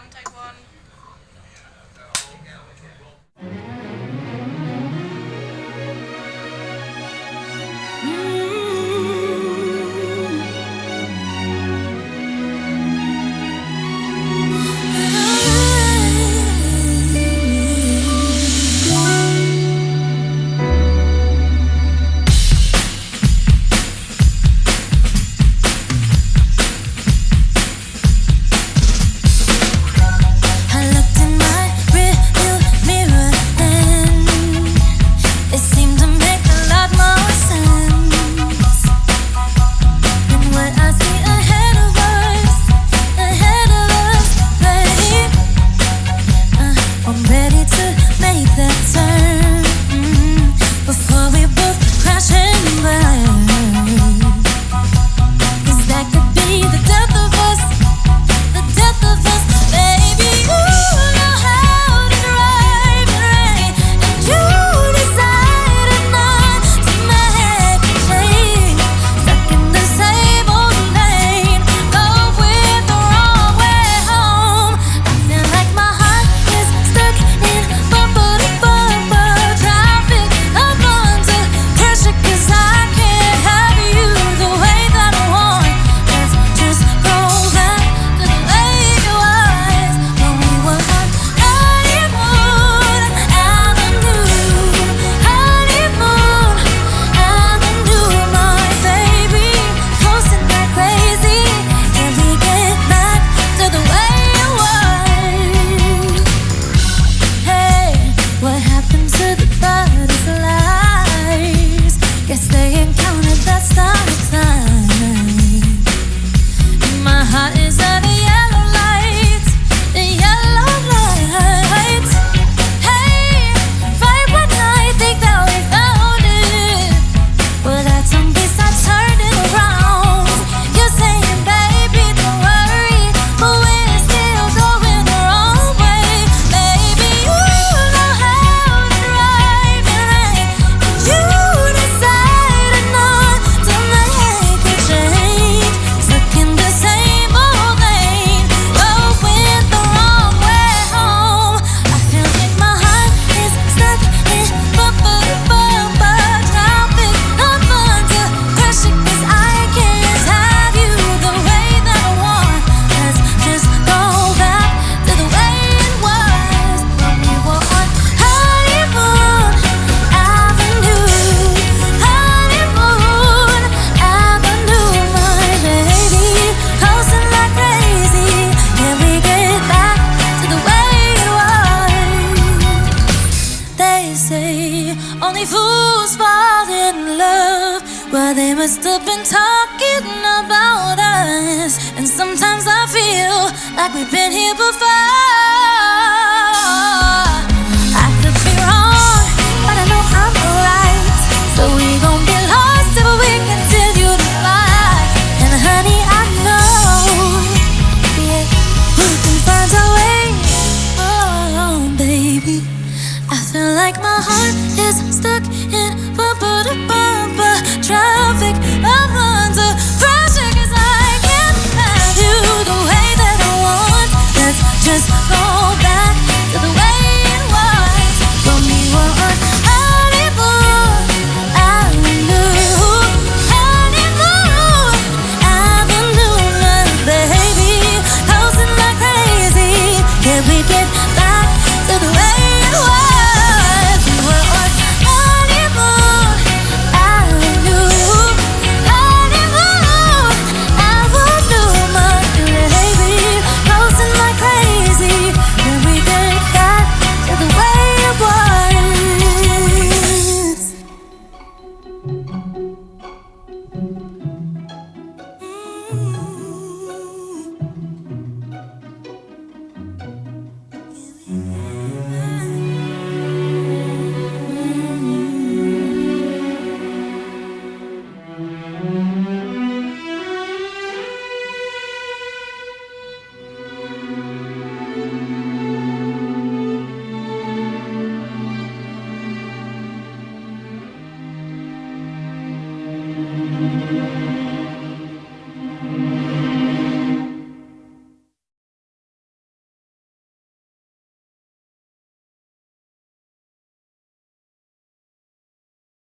fun type must have been talking about us. And sometimes I feel like we've been here before. I could be wrong, but I know I'm right. So we gon' get lost if we continue to fight. And honey, I know yeah, we can find our way. Oh, baby, I feel like my heart is stuck.